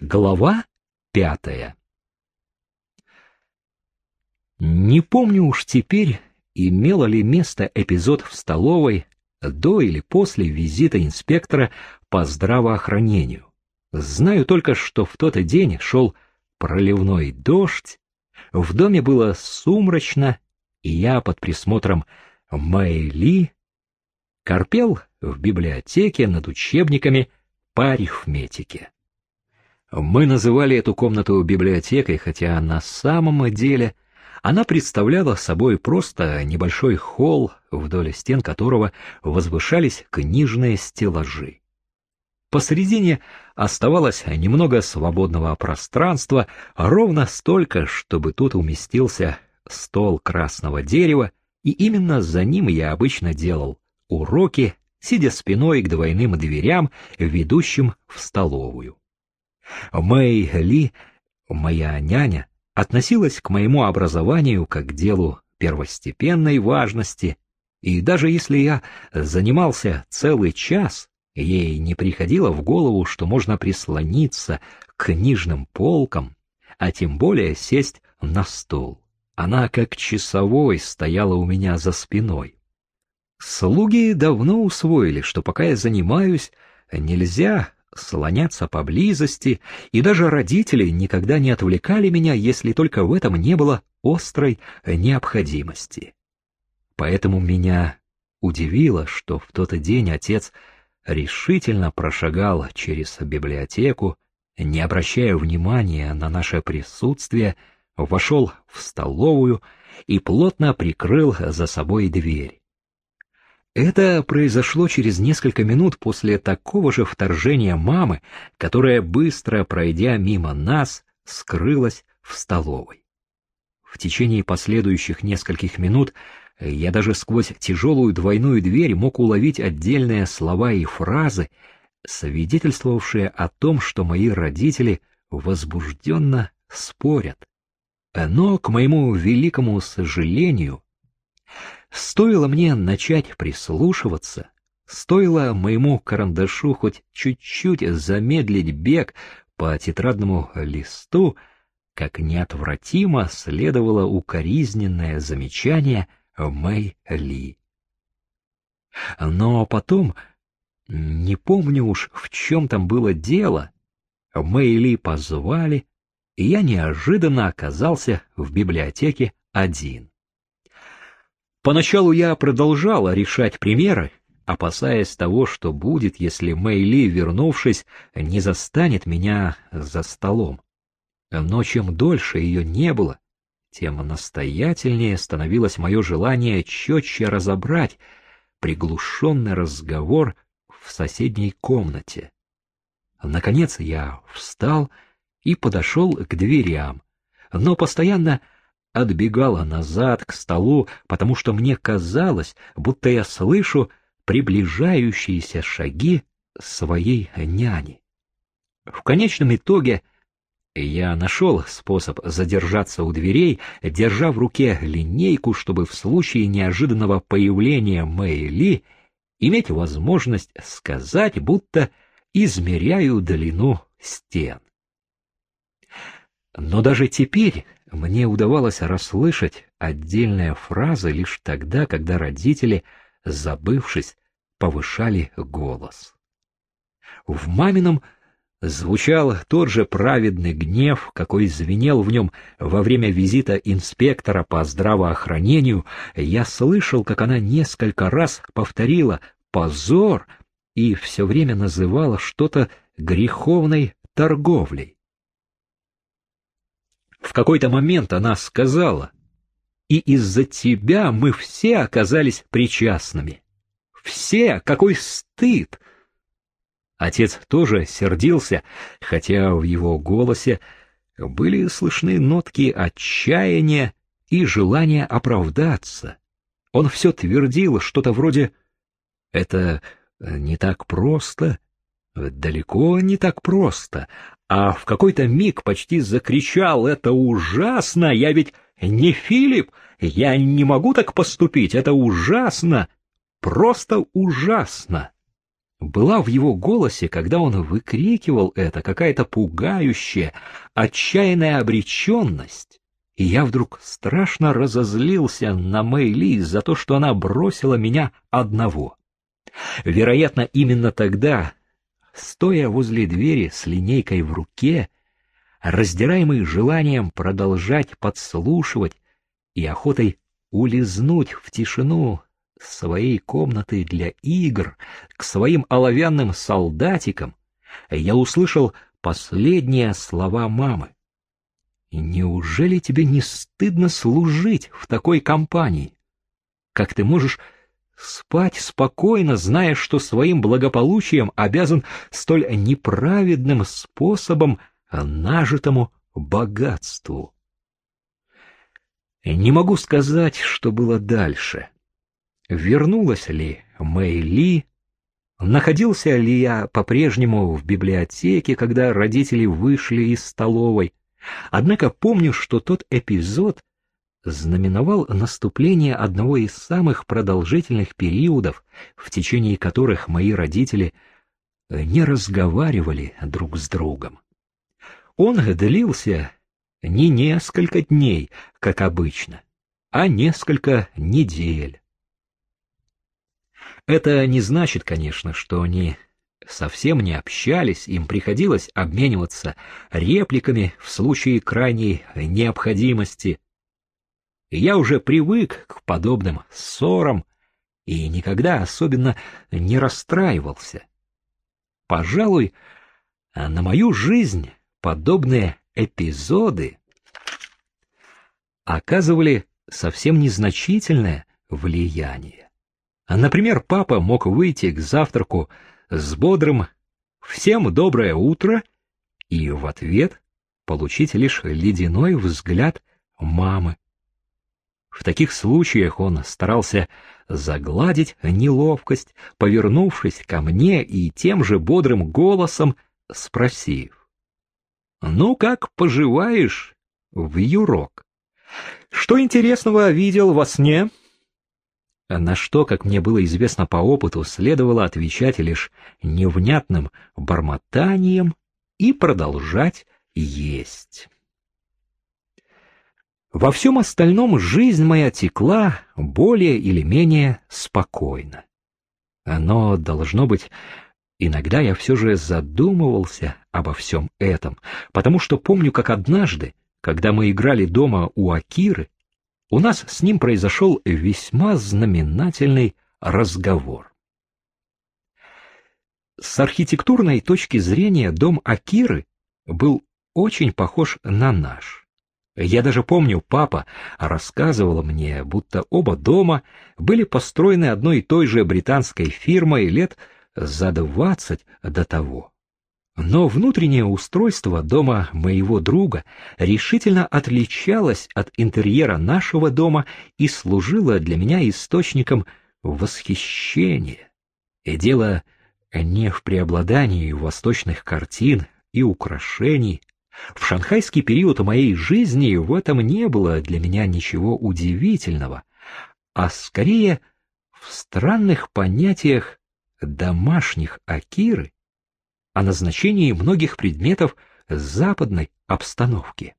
Глава пятая Не помню уж теперь, имело ли место эпизод в столовой до или после визита инспектора по здравоохранению. Знаю только, что в тот день шел проливной дождь, в доме было сумрачно, и я под присмотром Майли корпел в библиотеке над учебниками по арифметике. Мы называли эту комнату библиотекой, хотя на самом деле она представляла собой просто небольшой холл, вдоль стен которого возвышались книжные стеллажи. Посредине оставалось немного свободного пространства, ровно столько, чтобы тут уместился стол красного дерева, и именно за ним я обычно делал уроки, сидя спиной к двойным дверям, ведущим в столовую. Мэй Ли, моя няня, относилась к моему образованию как к делу первостепенной важности, и даже если я занимался целый час, ей не приходило в голову, что можно прислониться к книжным полкам, а тем более сесть на стол. Она как часовой стояла у меня за спиной. Слуги давно усвоили, что пока я занимаюсь, нельзя слоняться поблизости, и даже родители никогда не отвлекали меня, если только в этом не было острой необходимости. Поэтому меня удивило, что в тот день отец решительно прошагал через библиотеку, не обращая внимания на наше присутствие, вошел в столовую и плотно прикрыл за собой дверь. Это произошло через несколько минут после такого же вторжения мамы, которая, быстро пройдя мимо нас, скрылась в столовой. В течение последующих нескольких минут я даже сквозь тяжелую двойную дверь мог уловить отдельные слова и фразы, свидетельствовавшие о том, что мои родители возбужденно спорят. Но, к моему великому сожалению, Стоило мне начать прислушиваться, стоило моему карандашу хоть чуть-чуть замедлить бег по тетрадному листу, как неотвратимо следовало укоризненное замечание Мэй Ли. Но потом, не помню уж, в чем там было дело, Мэй Ли позвали, и я неожиданно оказался в библиотеке один. Поначалу я продолжала решать примеры, опасаясь того, что будет, если Мэйли, вернувшись, не застанет меня за столом. Но чем дольше ее не было, тем настоятельнее становилось мое желание четче разобрать приглушенный разговор в соседней комнате. Наконец я встал и подошел к дверям, но постоянно отбегала назад к столу, потому что мне казалось, будто я слышу приближающиеся шаги своей няни. В конечном итоге я нашел способ задержаться у дверей, держа в руке линейку, чтобы в случае неожиданного появления Мэйли иметь возможность сказать, будто измеряю длину стен. Но даже теперь мне удавалось расслышать отдельные фразы лишь тогда, когда родители, забывшись, повышали голос. В мамином звучал тот же праведный гнев, какой звенел в нем во время визита инспектора по здравоохранению. Я слышал, как она несколько раз повторила «позор» и все время называла что-то греховной торговлей. В какой-то момент она сказала, «И из-за тебя мы все оказались причастными. Все, какой стыд!» Отец тоже сердился, хотя в его голосе были слышны нотки отчаяния и желания оправдаться. Он все твердил что-то вроде «это не так просто, далеко не так просто, а в какой-то миг почти закричал «Это ужасно! Я ведь не Филипп! Я не могу так поступить! Это ужасно! Просто ужасно!» была в его голосе, когда он выкрикивал это, какая-то пугающая, отчаянная обреченность. И я вдруг страшно разозлился на Мэйли за то, что она бросила меня одного. Вероятно, именно тогда, стоя возле двери с линейкой в руке, раздираемый желанием продолжать подслушивать и охотой улизнуть в тишину своей комнаты для игр к своим оловянным солдатикам, я услышал последние слова мамы. «Неужели тебе не стыдно служить в такой компании? Как ты можешь спать спокойно, зная, что своим благополучием обязан столь неправедным способом нажитому богатству?» Не могу сказать, что было дальше. Вернулась ли Мэй Ли? Находился ли я по-прежнему в библиотеке, когда родители вышли из столовой? Однако помню, что тот эпизод знаменовал наступление одного из самых продолжительных периодов, в течение которых мои родители не разговаривали друг с другом. Он длился не несколько дней, как обычно, а несколько недель. Это не значит, конечно, что они совсем не общались, им приходилось обмениваться репликами в случае крайней необходимости. Я уже привык к подобным ссорам и никогда особенно не расстраивался. Пожалуй, на мою жизнь подобные эпизоды оказывали совсем незначительное влияние. Например, папа мог выйти к завтраку с бодрым «Всем доброе утро» и в ответ получить лишь ледяной взгляд мамы. В таких случаях он старался загладить неловкость, повернувшись ко мне и тем же бодрым голосом спросив. Ну как поживаешь, в юрок? Что интересного видел во сне? На что, как мне было известно по опыту, следовало отвечать лишь невнятным бормотанием и продолжать есть. Во всем остальном жизнь моя текла более или менее спокойно. Но, должно быть, Иногда я все же задумывался обо всем этом, потому что помню, как однажды, когда мы играли дома у Акиры, у нас с ним произошел весьма знаменательный разговор. С архитектурной точки зрения дом Акиры был очень похож на наш. Я даже помню, папа рассказывал мне, будто оба дома были построены одной и той же британской фирмой лет за двадцать до того. Но внутреннее устройство дома моего друга решительно отличалось от интерьера нашего дома и служило для меня источником восхищения. И дело не в преобладании восточных картин и украшений. В шанхайский период моей жизни в этом не было для меня ничего удивительного, а скорее в странных понятиях домашних Акиры о назначении многих предметов западной обстановки.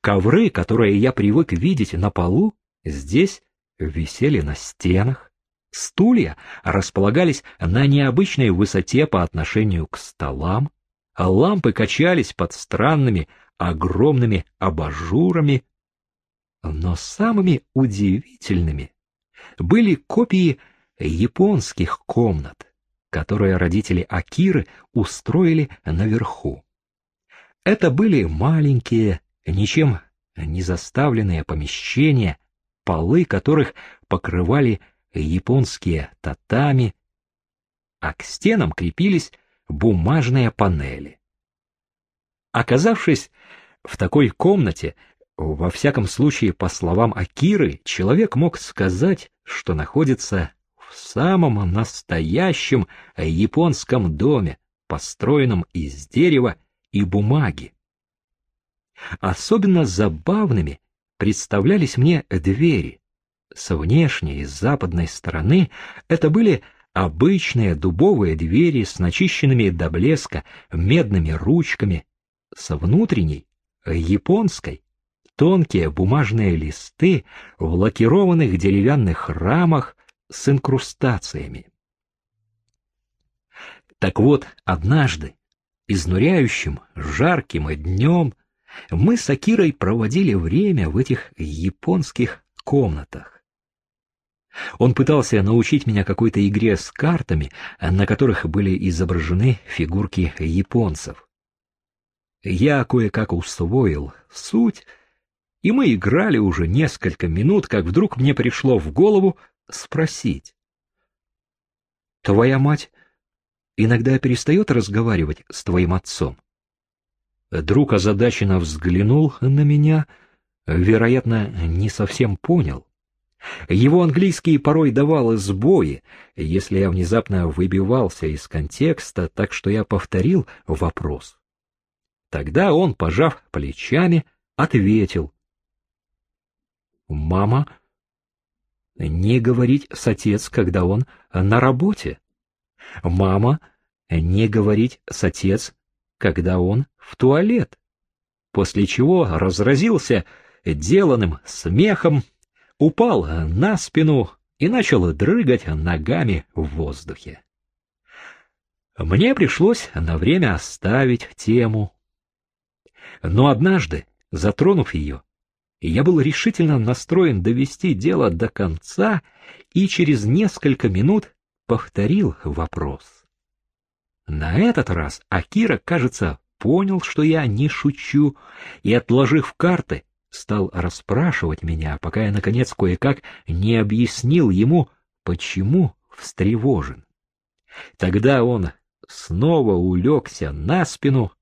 Ковры, которые я привык видеть на полу, здесь висели на стенах. Стулья располагались на необычной высоте по отношению к столам, а лампы качались под странными огромными абажурами. Но самыми удивительными были копии японских комнат, которые родители Акиры устроили наверху. Это были маленькие, ничем не заставленные помещения, полы которых покрывали японские татами, а к стенам крепились бумажные панели. Оказавшись в такой комнате, во всяком случае, по словам Акиры, человек мог сказать, что находится в самом настоящем японском доме, построенном из дерева и бумаги. Особенно забавными представлялись мне двери. С внешней, с западной стороны это были обычные дубовые двери с начищенными до блеска медными ручками, с внутренней, японской, тонкие бумажные листы в лакированных деревянных рамах с инкрустациями. Так вот, однажды, изнуряющим, жарким днем, мы с Акирой проводили время в этих японских комнатах. Он пытался научить меня какой-то игре с картами, на которых были изображены фигурки японцев. Я кое-как усвоил суть, и мы играли уже несколько минут, как вдруг мне пришло в голову спросить. «Твоя мать иногда перестает разговаривать с твоим отцом?» Друг озадаченно взглянул на меня, вероятно, не совсем понял. Его английский порой давал сбои, если я внезапно выбивался из контекста, так что я повторил вопрос. Тогда он, пожав плечами, ответил. «Мама, не говорить с отец, когда он на работе. Мама, не говорить с отец, когда он в туалет, после чего разразился деланным смехом, упал на спину и начал дрыгать ногами в воздухе. Мне пришлось на время оставить тему. Но однажды, затронув ее, я был решительно настроен довести дело до конца и через несколько минут повторил вопрос. На этот раз Акира, кажется, понял, что я не шучу, и, отложив карты, стал расспрашивать меня, пока я, наконец, кое-как не объяснил ему, почему встревожен. Тогда он снова улегся на спину,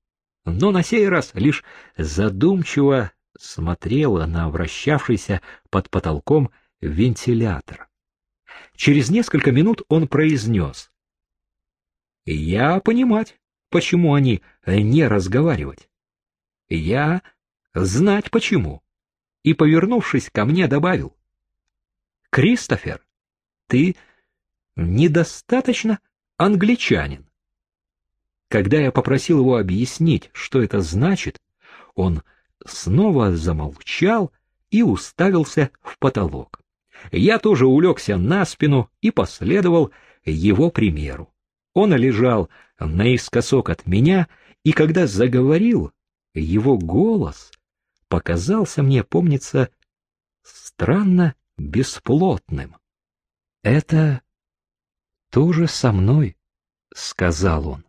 но на сей раз лишь задумчиво смотрела на вращавшийся под потолком вентилятор. Через несколько минут он произнес. «Я понимать, почему они не разговаривать. Я знать почему. И, повернувшись ко мне, добавил. Кристофер, ты недостаточно англичанин. Когда я попросил его объяснить, что это значит, он снова замолчал и уставился в потолок. Я тоже улегся на спину и последовал его примеру. Он лежал наискосок от меня, и когда заговорил, его голос показался мне, помнится, странно бесплотным. — Это тоже со мной, — сказал он.